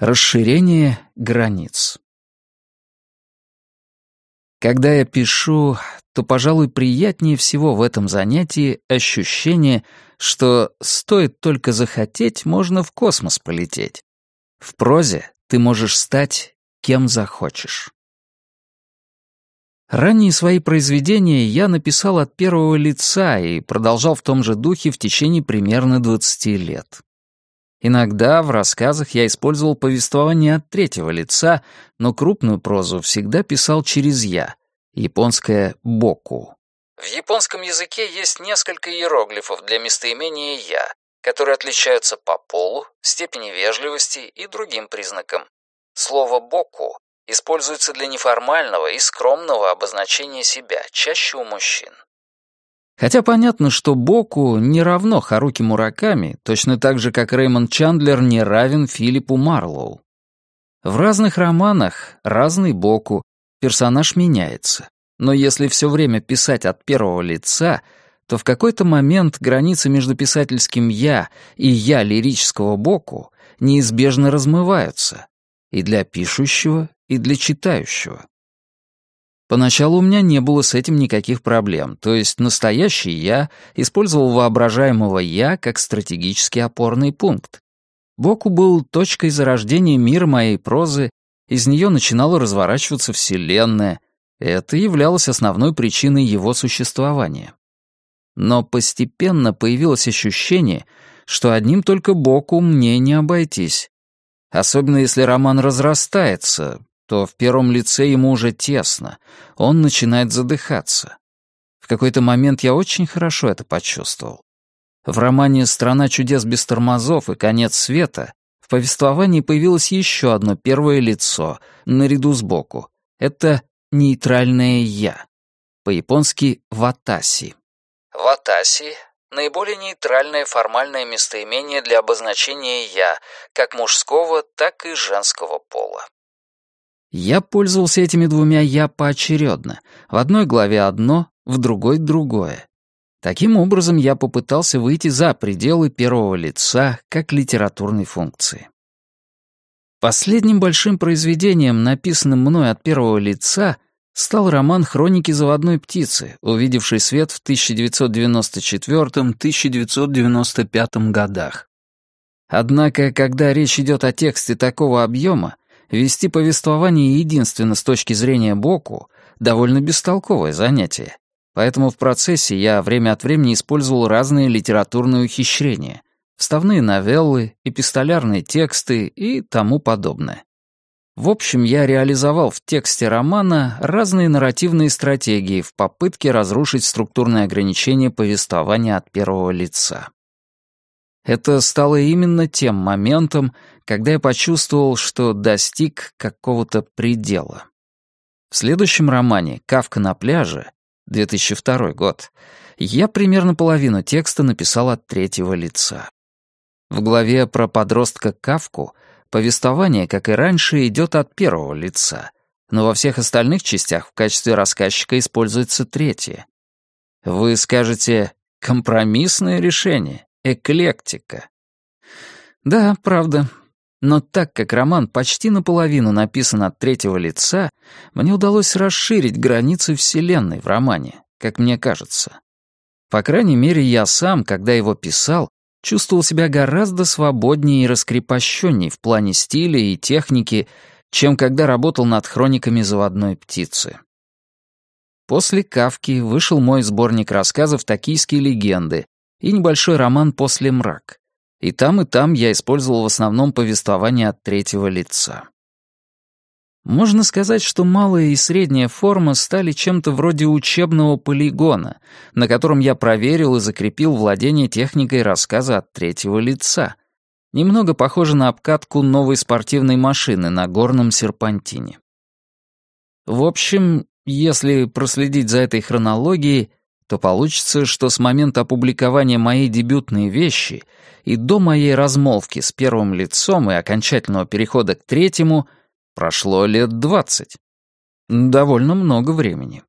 Расширение границ. Когда я пишу, то, пожалуй, приятнее всего в этом занятии ощущение, что стоит только захотеть, можно в космос полететь. В прозе ты можешь стать кем захочешь. Ранние свои произведения я написал от первого лица и продолжал в том же духе в течение примерно 20 лет. Иногда в рассказах я использовал повествование от третьего лица, но крупную прозу всегда писал через «я», японское «боку». В японском языке есть несколько иероглифов для местоимения «я», которые отличаются по полу, степени вежливости и другим признакам. Слово «боку» используется для неформального и скромного обозначения себя, чаще у мужчин. Хотя понятно, что Боку не равно Харуки Мураками, точно так же, как Рэймонд Чандлер не равен Филиппу Марлоу. В разных романах разный Боку, персонаж меняется. Но если все время писать от первого лица, то в какой-то момент границы между писательским «я» и «я» лирического Боку неизбежно размываются, и для пишущего, и для читающего. Поначалу у меня не было с этим никаких проблем, то есть настоящий «я» использовал воображаемого «я» как стратегический опорный пункт. Боку был точкой зарождения мира моей прозы, из нее начинала разворачиваться Вселенная, это являлось основной причиной его существования. Но постепенно появилось ощущение, что одним только Боку мне не обойтись. Особенно если роман разрастается, то в первом лице ему уже тесно, он начинает задыхаться. В какой-то момент я очень хорошо это почувствовал. В романе «Страна чудес без тормозов» и «Конец света» в повествовании появилось еще одно первое лицо, наряду сбоку. Это нейтральное «я». По-японски «ватаси». «Ватаси» — наиболее нейтральное формальное местоимение для обозначения «я», как мужского, так и женского пола. Я пользовался этими двумя «я» поочередно. В одной главе одно, в другой — другое. Таким образом, я попытался выйти за пределы первого лица как литературной функции. Последним большим произведением, написанным мной от первого лица, стал роман «Хроники заводной птицы», увидевший свет в 1994-1995 годах. Однако, когда речь идет о тексте такого объема, Вести повествование единственно с точки зрения Боку — довольно бестолковое занятие. Поэтому в процессе я время от времени использовал разные литературные ухищрения, вставные новеллы, эпистолярные тексты и тому подобное. В общем, я реализовал в тексте романа разные нарративные стратегии в попытке разрушить структурные ограничения повествования от первого лица. Это стало именно тем моментом, когда я почувствовал, что достиг какого-то предела. В следующем романе «Кавка на пляже» 2002 год я примерно половину текста написал от третьего лица. В главе про подростка Кавку повествование, как и раньше, идет от первого лица, но во всех остальных частях в качестве рассказчика используется третье. Вы скажете «компромиссное решение». Эклектика. Да, правда. Но так как роман почти наполовину написан от третьего лица, мне удалось расширить границы вселенной в романе, как мне кажется. По крайней мере, я сам, когда его писал, чувствовал себя гораздо свободнее и раскрепощенней в плане стиля и техники, чем когда работал над хрониками заводной птицы. После «Кавки» вышел мой сборник рассказов «Токийские легенды», и небольшой роман «После мрак». И там, и там я использовал в основном повествование от третьего лица. Можно сказать, что малая и средняя форма стали чем-то вроде учебного полигона, на котором я проверил и закрепил владение техникой рассказа от третьего лица. Немного похоже на обкатку новой спортивной машины на горном серпантине. В общем, если проследить за этой хронологией, то получится, что с момента опубликования моей дебютной вещи и до моей размолвки с первым лицом и окончательного перехода к третьему прошло лет двадцать. Довольно много времени.